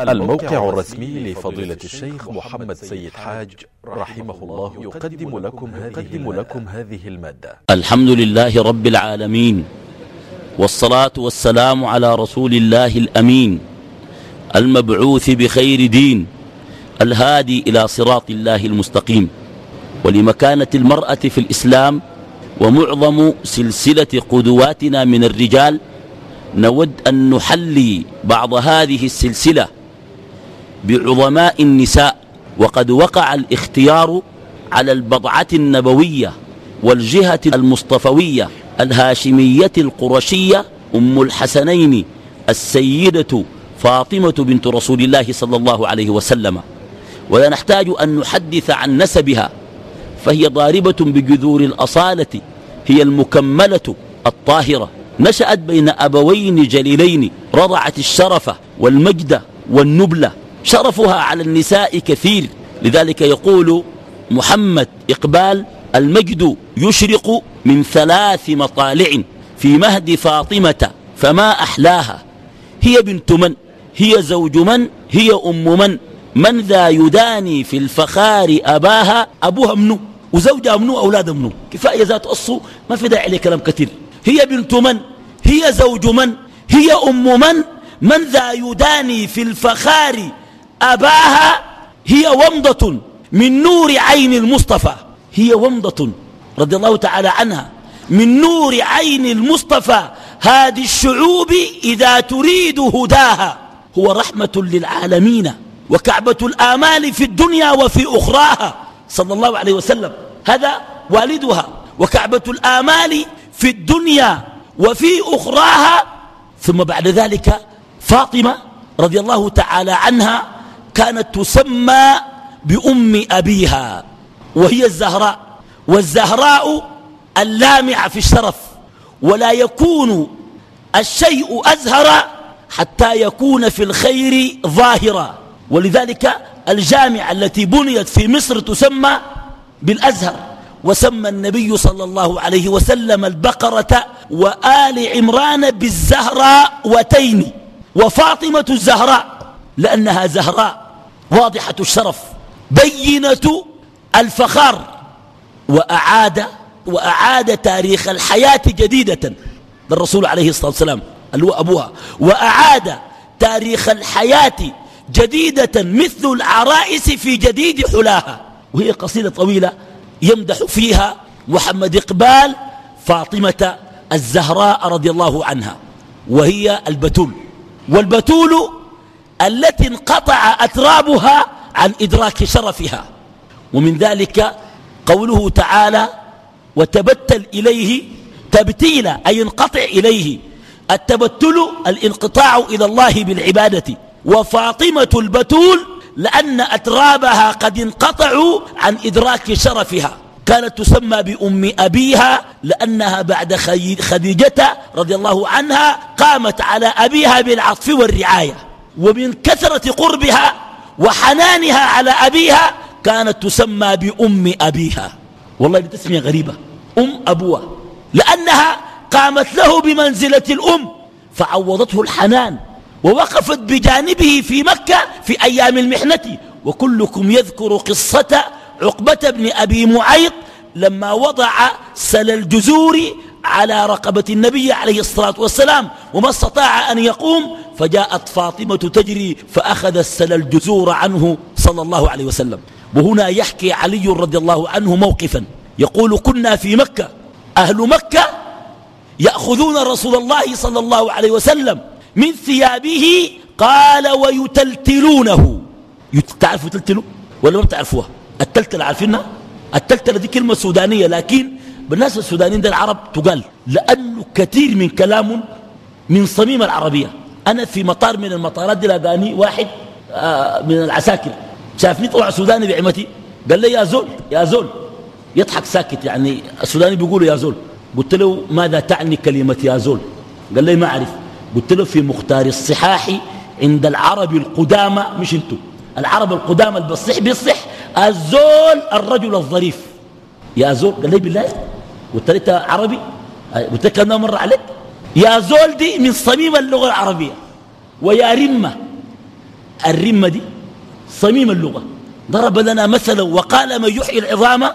الموقع الرسمي لفضيلة الشيخ محمد سيد حاج رحمه الله يقدم لكم هذه, لكم هذه المادة. الحمد لله رب العالمين والصلاة والسلام على رسول الله الأمين المبعوث بخير دين الهادي إلى صراط الله المستقيم ولمكانة المرأة في الإسلام ومعظم سلسلة قدواتنا من الرجال نود أن نحلي بعض هذه السلسلة بعظماء النساء وقد وقع الاختيار على البضعة النبوية والجهة المصطفوية الهاشمية القرشية أم الحسنين السيدة فاطمة بنت رسول الله صلى الله عليه وسلم. ولا نحتاج أن نحدث عن نسبها فهي ضاربة بجذور الأصالة هي المكملة الطاهرة. نشأت بين أبوين جليلين رضعت الشرف والمجد والنبلة. شرفها على النساء كثير. لذلك يقول محمد إقبال المجد يشرق من ثلاث مطالع في مهد فاطمة فما أحلاها؟ هي بنت من؟ هي زوج من؟ هي أم من؟ من ذا يداني في الفخار أباها؟ أبوها منو؟ وزوجها منو؟ أولاد منو؟ كفاية ذات أصو ما في داعي لكلام كثير. هي بنت من؟ هي زوج من؟ هي أم من؟ من ذا يداني في الفخار أباها هي ومضة من نور عين المصطفى. هي ومضة رضي الله تعالى عنها. من نور عين المصطفى. هذه الشعوب إذا تريد هداها. هو رحمة للعالمين وكعبة الآمال في الدنيا وفي أخراها. صلى الله عليه وسلم. هذا والدها. وكعبة الآمال في الدنيا وفي أخراها. ثم بعد ذلك فاطمة رضي الله تعالى عنها كانت تسمى بأم أبيها وهي الزهراء. والزهراء اللامعة في الشرف ولا يكون الشيء أزهر حتى يكون في الخير ظاهرا. ولذلك الجامعة التي بنيت في مصر تسمى بالأزهر. وسمى النبي صلى الله عليه وسلم البقرة وآل عمران بالزهراء وتين. وفاطمة الزهراء لأنها زهراء. واضحة الشرف. بينة الفخار. وأعاد وأعاد تاريخ الحياة جديدة للرسول عليه الصلاة والسلام اللي هو أبوها. وأعاد تاريخ الحياة جديدة مثل العرائس في جديد حلاها. وهي قصيدة طويلة يمدح فيها محمد إقبال فاطمة الزهراء رضي الله عنها وهي البتول. والبتول التي انقطع أترابها عن إدراك شرفها. ومن ذلك قوله تعالى وتبتل إليه تبتيلا أي انقطع إليه. التبتل الانقطاع إلى الله بالعبادة. وفاطمة البتول لأن أترابها قد انقطعوا عن إدراك شرفها كانت تسمى بأم أبيها لأنها بعد خديجة رضي الله عنها قامت على أبيها بالعطف والرعاية. ومن كثرة قربها وحنانها على أبيها كانت تسمى بأم أبيها. والله بتسمية غريبة. أم أبوها. لأنها قامت له بمنزلة الأم فعوضته الحنان ووقفت بجانبه في مكة في أيام المحنة. وكلكم يذكر قصة عقبة بن أبي معيط لما وضع سل الجزور على رقبة النبي عليه الصلاة والسلام وما استطاع أن يقوم فجاءت فاطمة تجري فأخذ السل الجزور عنه صلى الله عليه وسلم. وهنا يحكي علي رضي الله عنه موقفا. يقول كنا في مكة. أهل مكة يأخذون رسول الله صلى الله عليه وسلم من ثيابه قال ويتلتلونه. تعرفوا تلتلوا ولا ما بتعرفوها؟ التلتل عارفينها؟ التلتلة دي كلمة سودانية لكن بالناس السودانيين ده العرب تقال. لأنه كثير من كلام من صميم العربية. أنا في مطار من المطارات دي لقاني واحد آه من العساكر. شافني طلع سوداني بعمتي. قال لي يا زول يا زول. يضحك ساكت يعني السوداني بيقولوا يا زول. قلت له ماذا تعني كلمة يا زول؟ قال لي ما أعرف. قلت له في مختار الصحاح عند العرب القدامى. مش انتو العرب القدامى اللي بيصح بيصح الزول الرجل الظريف. يا زول. قال لي بالله. قلت له إنت عربي؟ قلت لك كم مره عليك. يا زول دي من صميم اللغة العربية ويا رمة. الرمة دي صميم اللغة. ضرب لنا مثلا وقال من يحيي العظام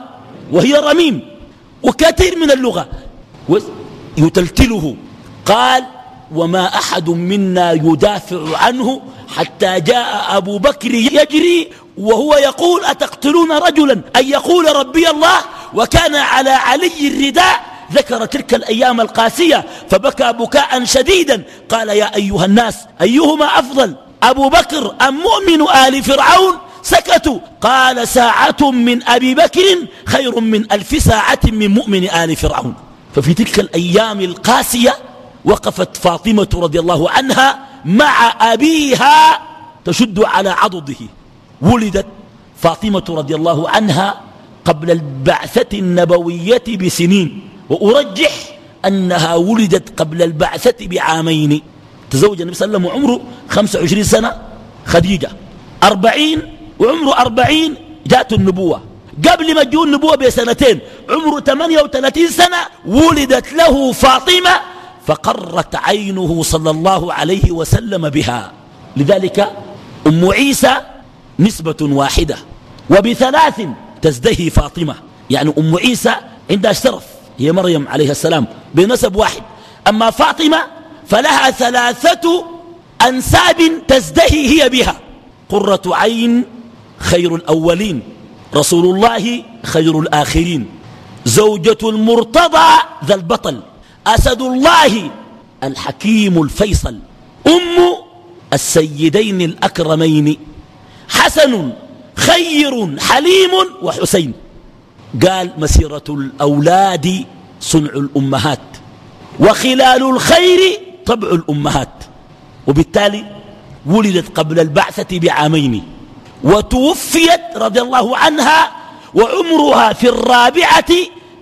وهي رميم. وكثير من اللغة. يتلتله. قال وما أحد منا يدافع عنه حتى جاء أبو بكر يجري وهو يقول أتقتلون رجلا؟ أن يقول ربي الله وكان على علي الرداء ذكر تلك الأيام القاسية فبكى بكاء شديدا. قال يا أيها الناس أيهما أفضل؟ أبو بكر أم مؤمن آل فرعون؟ سكتوا. قال ساعة من أبي بكر خير من ألف ساعة من مؤمن آل فرعون. ففي تلك الأيام القاسية وقفت فاطمة رضي الله عنها مع أبيها تشد على عضده. ولدت فاطمة رضي الله عنها قبل البعثة النبوية بسنين. وأرجح أنها ولدت قبل البعثة بعامين. تزوج النبي صلى الله عليه وسلم وعمره 25 سنة. خديجة أربعين وعمره أربعين جاءت النبوة. قبل ما تجون النبوة بسنتين عمره 38 سنة ولدت له فاطمة فقرت عينه صلى الله عليه وسلم بها. لذلك أم عيسى نسبة واحدة. وبثلاث تزدهي فاطمة. يعني أم عيسى عندها شرف. هي مريم عليه السلام بنسب واحد. أما فاطمة فلها ثلاثة أنساب تزدهي هي بها. قرة عين خير الأولين رسول الله خير الآخرين. زوجة المرتضى ذا البطل أسد الله الحكيم الفيصل. أم السيدين الأكرمين حسن خير حليم وحسين. قال مسيرة الأولاد صنع الأمهات وخلال الخير طبع الأمهات. وبالتالي ولدت قبل البعثة بعامين وتوفيت رضي الله عنها وعمرها في الرابعة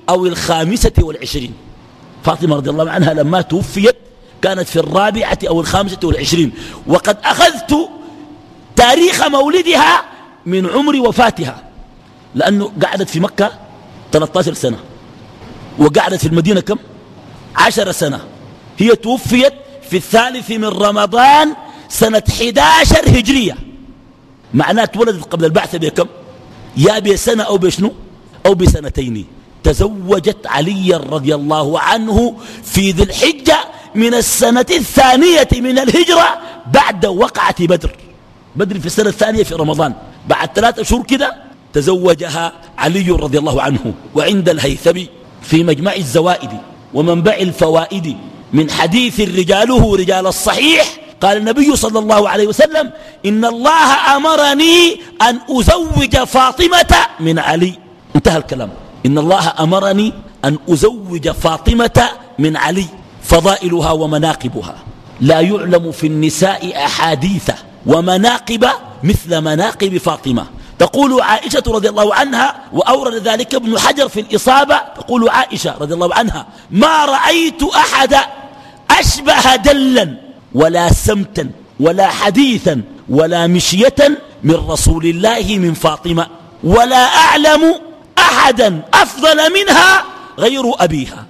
أو الخامسة والعشرين. فاطمة رضي الله عنها لما توفيت كانت في الرابعة أو الخامسة والعشرين. وقد أخذت تاريخ مولدها من عمر وفاتها لأنه قعدت في مكة 13 سنة. وقعدت في المدينة كم؟ عشر سنة. هي توفيت في الثالث من رمضان سنة 11 هجرية. معناه ولدت قبل البعثة بكم؟ يا بسنة أو بشنو؟ أو بسنتين. تزوجت علي رضي الله عنه في ذي الحجة من السنة الثانية من الهجرة بعد وقعة بدر. بدر في السنة الثانية في رمضان. بعد ثلاثة شهور كده تزوجها علي رضي الله عنه وعند الهيثمي في مجمع الزوائد ومنبع الفوائد. من حديث رجاله رجال الصحيح قال النبي صلى الله عليه وسلم إن الله أمرني أن أزوج فاطمة من علي. انتهى الكلام. إن الله أمرني أن أزوج فاطمة من علي فضائلها ومناقبها. لا يعلم في النساء أحاديث ومناقب مثل مناقب فاطمة. تقول عائشة رضي الله عنها وأورد ذلك ابن حجر في الإصابة تقول عائشة رضي الله عنها ما رأيت أحد أشبه دلا ولا سمتا ولا حديثا ولا مشية من رسول الله من فاطمة ولا أعلم أحدا أفضل منها غير أبيها.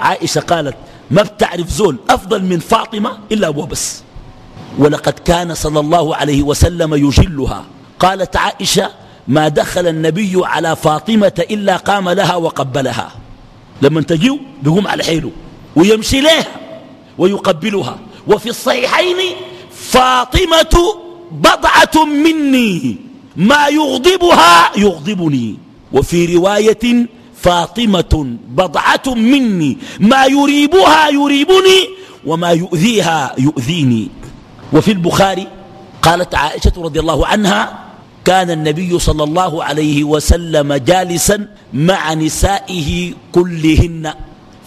عائشة قالت ما بتعرف زول أفضل من فاطمة إلا أبوه بس ولقد كان صلى الله عليه وسلم يجلها. قالت عائشة ما دخل النبي على فاطمة إلا قام لها وقبلها. لما تجيو بيقوم على حيله ويمشي لها ويقبلها. وفي الصحيحين فاطمة بضعة مني ما يغضبها يغضبني. وفي رواية فاطمة بضعة مني ما يريبها يريبني وما يؤذيها يؤذيني. وفي البخاري قالت عائشة رضي الله عنها كان النبي صلى الله عليه وسلم جالسا مع نسائه كلهن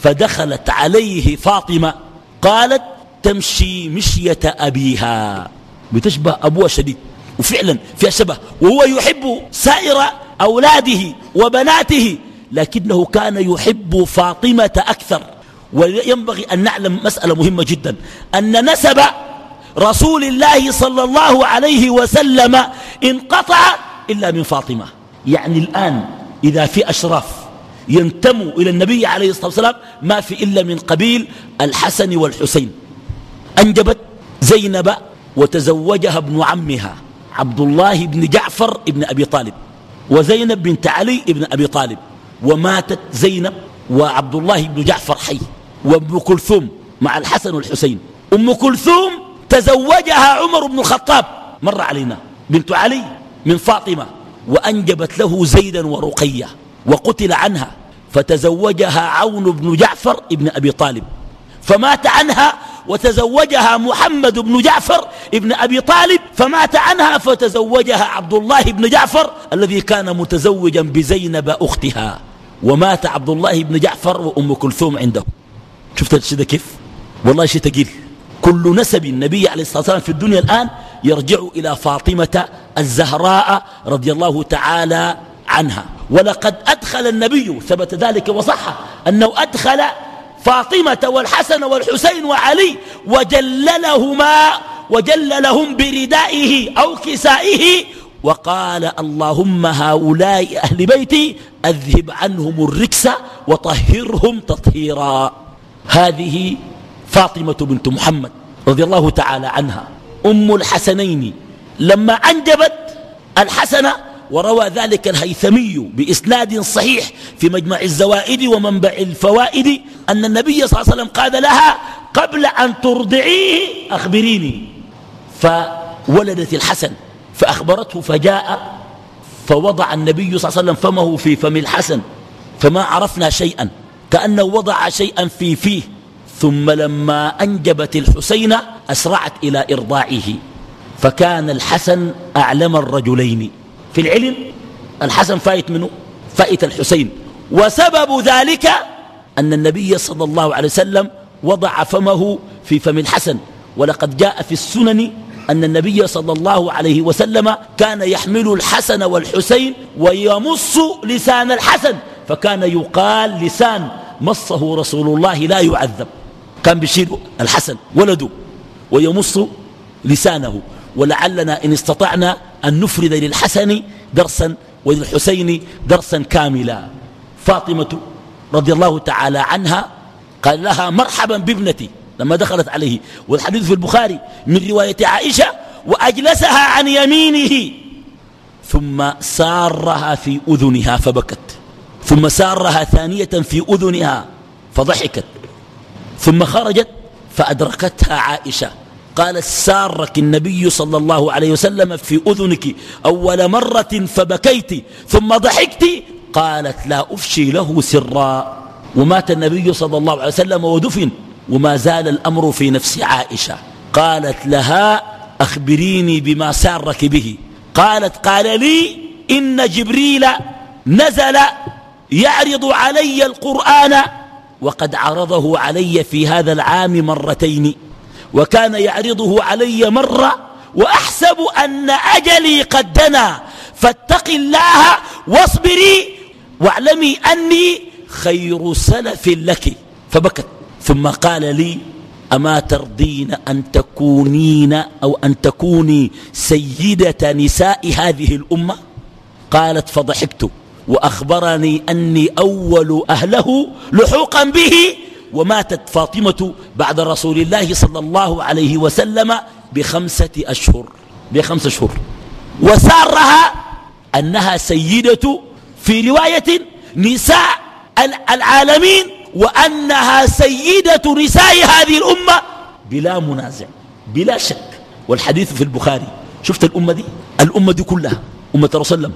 فدخلت عليه فاطمة قالت تمشي مشية أبيها. بتشبه أبوها شديد وفعلا فيها شبه وهو يحب سائر أولاده وبناته لكنه كان يحب فاطمة أكثر. وينبغي أن نعلم مسألة مهمة جدا أن نسب رسول الله صلى الله عليه وسلم انقطع إلا من فاطمة. يعني الآن إذا في أشراف ينتموا إلى النبي عليه الصلاة والسلام ما في إلا من قبيل الحسن والحسين. أنجبت زينب وتزوجها ابن عمها عبد الله بن جعفر بن أبي طالب وزينب بنت علي بن أبي طالب وماتت زينب وعبد الله بن جعفر حي وابن كلثوم مع الحسن والحسين. أم كلثوم تزوجها عمر بن الخطاب. مر علينا بنت علي من فاطمة وأنجبت له زيدا ورقية وقتل عنها فتزوجها عون بن جعفر ابن أبي طالب. فمات عنها وتزوجها محمد بن جعفر ابن أبي طالب. فمات عنها فتزوجها عبد الله بن جعفر الذي كان متزوجا بزينب أختها. ومات عبد الله بن جعفر وأم كلثوم عنده. شفت الشيء كيف؟ والله شيء ثقيل كل نسب النبي عليه الصلاة والسلام في الدنيا الآن يرجع إلى فاطمة الزهراء رضي الله تعالى عنها. ولقد أدخل النبي ثبت ذلك وصح أنه أدخل فاطمة والحسن والحسين وعلي وجللهما وجللهم بردائه أو كسائه وقال اللهم هؤلاء أهل بيتي أذهب عنهم الركس وطهرهم تطهيرا. هذه فاطمة بنت محمد رضي الله تعالى عنها. أم الحسنين لما أنجبت الحسن وروى ذلك الهيثمي بإسناد صحيح في مجمع الزوائد ومنبع الفوائد أن النبي صلى الله عليه وسلم قال لها قبل أن ترضعيه أخبريني. فولدت الحسن فأخبرته فجاء فوضع النبي صلى الله عليه وسلم فمه في فم الحسن فما عرفنا شيئا كأنه وضع شيئا في فيه. ثم لما أنجبت الحسين أسرعت إلى إرضاعه فكان الحسن أعلم الرجلين. في العلم الحسن فايت منه فايت الحسين. وسبب ذلك أن النبي صلى الله عليه وسلم وضع فمه في فم الحسن. ولقد جاء في السنن أن النبي صلى الله عليه وسلم كان يحمل الحسن والحسين ويمص لسان الحسن فكان يقال لسان مصه رسول الله لا يعذب. كان بيشيل الحسن ولده ويمص لسانه. ولعلنا إن استطعنا أن نفرد للحسن درسا وللحسين درسا كاملا. فاطمة رضي الله تعالى عنها قال لها مرحبا بابنتي لما دخلت عليه. والحديث في البخاري من رواية عائشة وأجلسها عن يمينه ثم سارها في أذنها فبكت ثم سارها ثانية في أذنها فضحكت. ثم خرجت فأدركتها عائشة. قالت سارك النبي صلى الله عليه وسلم في أذنك أول مرة فبكيت ثم ضحكت؟ قالت لا أفشي له سرا. ومات النبي صلى الله عليه وسلم ودفن وما زال الأمر في نفس عائشة. قالت لها أخبريني بما سارك به. قالت قال لي إن جبريل نزل يعرض علي القرآن وقد عرضه علي في هذا العام مرتين وكان يعرضه علي مرة وأحسب أن أجلي قد دنا فاتق الله واصبري واعلمي أني خير سلف لك. فبكت ثم قال لي أما ترضين أن تكونين أو أن تكوني سيدة نساء هذه الأمة؟ قالت فضحكت. وأخبرني أني أول أهله لحوقا به وماتت فاطمة بعد رسول الله صلى الله عليه وسلم بخمسة أشهر بخمسة أشهر. وسارها أنها سيدة في رواية نساء العالمين وأنها سيدة نساء هذه الأمة بلا منازع بلا شك. والحديث في البخاري شفت الأمة دي؟ الأمة دي كلها أمة رسول الله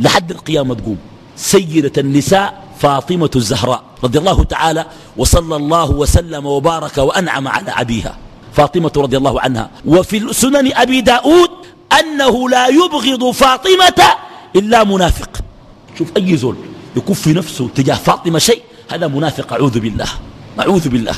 لحد القيامة تقوم. سيدة النساء فاطمة الزهراء رضي الله تعالى وصلى الله وسلم وبارك وأنعم على أبيها فاطمة رضي الله عنها. وفي سنن أبي داود أنه لا يبغض فاطمة إلا منافق. شوف أي زول يكون في نفسه تجاه فاطمة شيء هذا منافق أعوذ بالله أعوذ بالله.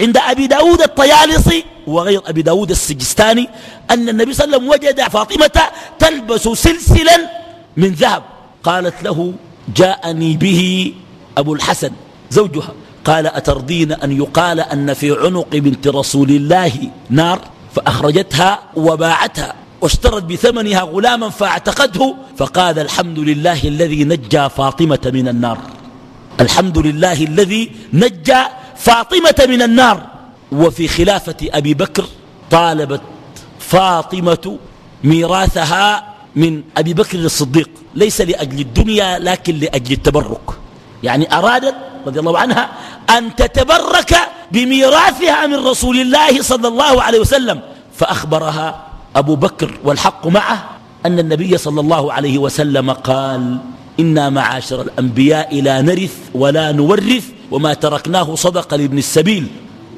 عند أبي داود الطيالسي وغير أبي داود السجستاني أن النبي صلى الله عليه وسلم وجد فاطمة تلبس سلسلا من ذهب. قالت له جاءني به أبو الحسن زوجها. قال أترضين أن يقال أن في عنق بنت رسول الله نار؟ فأخرجتها وباعتها. واشترت بثمنها غلاما فاعتقته فقال الحمد لله الذي نجى فاطمة من النار. الحمد لله الذي نجى فاطمة من النار. وفي خلافة أبي بكر طالبت فاطمة ميراثها من أبي بكر الصديق. ليس لأجل الدنيا لكن لأجل التبرك. يعني أرادت رضي الله عنها أن تتبرك بميراثها من رسول الله صلى الله عليه وسلم. فأخبرها أبو بكر والحق معه أن النبي صلى الله عليه وسلم قال إنا معاشر الأنبياء لا نرث ولا نورث وما تركناه صدق لابن السبيل.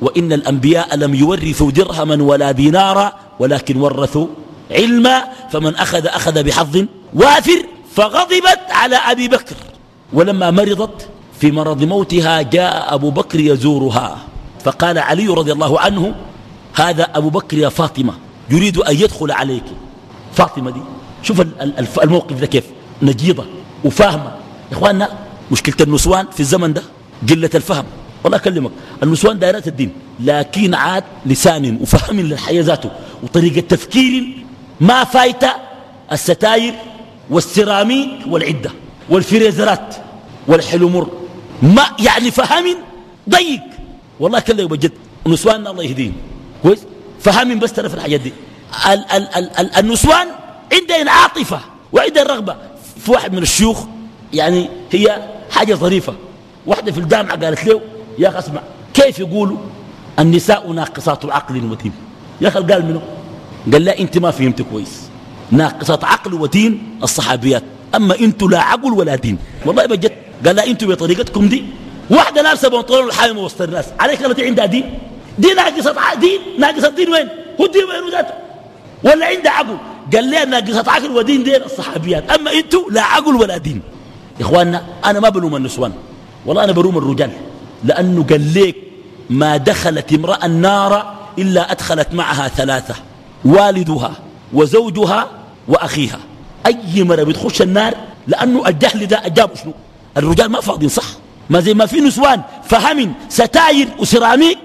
وإن الأنبياء لم يورثوا درهما ولا دينارا ولكن ورثوا علما فمن أخذ أخذ بحظ وافر فغضبت على أبي بكر. ولما مرضت في مرض موتها جاء أبو بكر يزورها. فقال علي رضي الله عنه هذا أبو بكر يا فاطمة يريد أن يدخل عليك. فاطمة دي شوف الموقف ده كيف؟ نجيضة وفاهمة. يا إخواننا مشكلة النسوان في الزمن ده قلة الفهم. والله أكلمك النسوان دائرات الدين لكن عاد لسان وفهم للحياة ذاته وطريقة تفكير ما فايت الستاير والسيراميك والعدة والفريزرات والحلمر. ما يعني فهم ضيق. والله كله بجد. نسواننا الله يهديهم. كويس؟ فهم بس ترى في الحاجات دي. ال ال ال ال النسوان عندهم عاطفة وعندهم رغبة. في واحد من الشيوخ يعني هي حاجة ظريفة. واحدة في الجامعة قالت له يا أخي اسمع كيف يقولوا النساء ناقصات عقل ودين يا أخي قال منه قال لا أنت ما فهمت كويس. ناقصات عقل ودين الصحابيات. أما أنتوا لا عقل ولا دين. والله بجد قال لا أنتوا بطريقتكم دي. واحدة لابسة بنطلون الحامي وسط الناس. عليك التي عندها دين؟ دي ناقصة دين؟ ناقصة دين وين؟ هو الدين وين ذاته ولا عندها عقل؟ قال لي ناقصة عقل ودين دين الصحابيات. أما أنتوا لا عقل ولا دين. يا إخواننا أنا ما بلوم النسوان. والله أنا بلوم الرجال. لأنه قال ليك ما دخلت امرأة النار إلا أدخلت معها ثلاثة. والدها. وزوجها وأخيها. أي مرة بتخش النار لأنه الجهل ده أجاب شنو؟ الرجال ما فاضيين صح؟ ما زي ما في نسوان فهم ستاير وسيراميك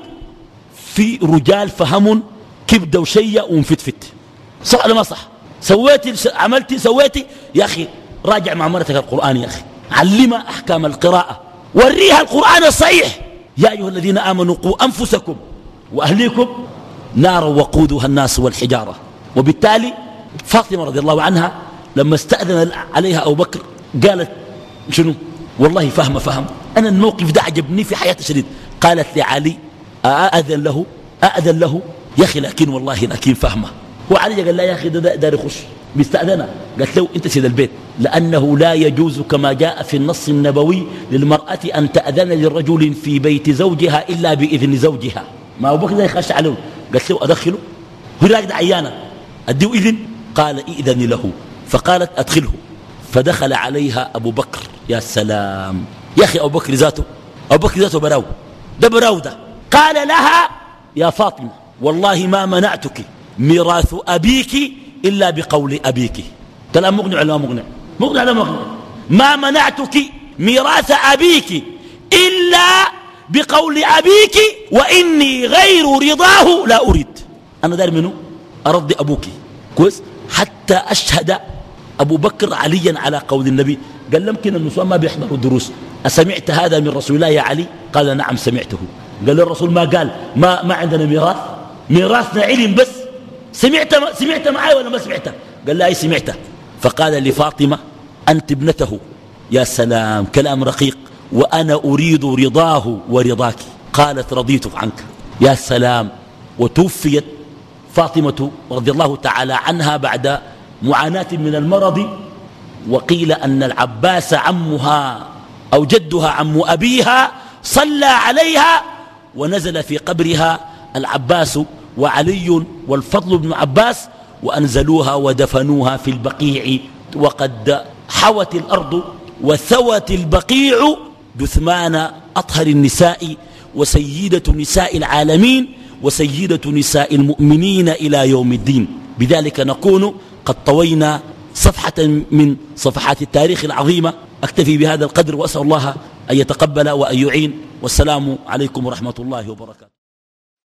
في رجال فهم كبدة وشية ومفتفت صح ولا ما صح؟ سويتي عملتي سويتي؟ يا أخي راجع مع مرتك القرآن يا أخي. علمها أحكام القراءة. وريها القرآن الصحيح. يا أيها الذين آمنوا قوا أنفسكم وأهليكم نارا وقودها الناس والحجارة. وبالتالي فاطمة رضي الله عنها لما استأذن عليها أبو بكر قالت شنو؟ والله فهم فهم. أنا الموقف ده عجبني في حياتي شديد. قالت لعلي أأذن له؟ أأذن له؟ يا أخي لكن والله لكن فهمه. وعلي قال لا يا أخي ده دار يخش. بيستأذنها قالت له أنت سيد البيت لأنه لا يجوز كما جاء في النص النبوي للمرأة أن تأذن لرجل في بيت زوجها إلا بإذن زوجها. ما أبو بكر يخش عليه. قالت له أدخله؟ هو راقد عيانا أديه إذن؟ قال إذن له. فقالت أدخله. فدخل عليها أبو بكر. يا سلام. يا أخي أبو بكر ذاته. أبو بكر ذاته براو. ده براو ده. قال لها يا فاطمة والله ما منعتك ميراث أبيك إلا بقول أبيك. كلام مقنع ولا مقنع؟ مقنع ولا مقنع؟ ما منعتك ميراث أبيك إلا بقول أبيك وإني غير رضاه لا أريد. أنا دار منه أرضي أبوك. كويس؟ حتى أشهد أبو بكر عليا على قول النبي. قال يمكن النسوان ما بيحضروا الدروس. أسمعت هذا من رسول الله يا علي؟ قال نعم سمعته. قال الرسول ما قال؟ ما, ما عندنا ميراث. ميراثنا علم بس. سمعت سمعت معي ولا ما سمعته؟ قال لا أي سمعته. فقال لفاطمة أنت ابنته. يا سلام كلام رقيق. وأنا أريد رضاه ورضاك. قالت رضيت عنك. يا سلام. وتوفيت فاطمة رضي الله تعالى عنها بعد معاناة من المرض وقيل أن العباس عمها أو جدها عم أبيها صلى عليها ونزل في قبرها العباس وعلي والفضل بن عباس وأنزلوها ودفنوها في البقيع وقد حوت الأرض وثوت البقيع جثمان أطهر النساء وسيدة نساء العالمين وسيدة نساء المؤمنين إلى يوم الدين. بذلك نكون قد طوينا صفحة من صفحات التاريخ العظيمة. أكتفي بهذا القدر وأسأل الله أن يتقبل وأن يعين. والسلام عليكم ورحمة الله وبركاته.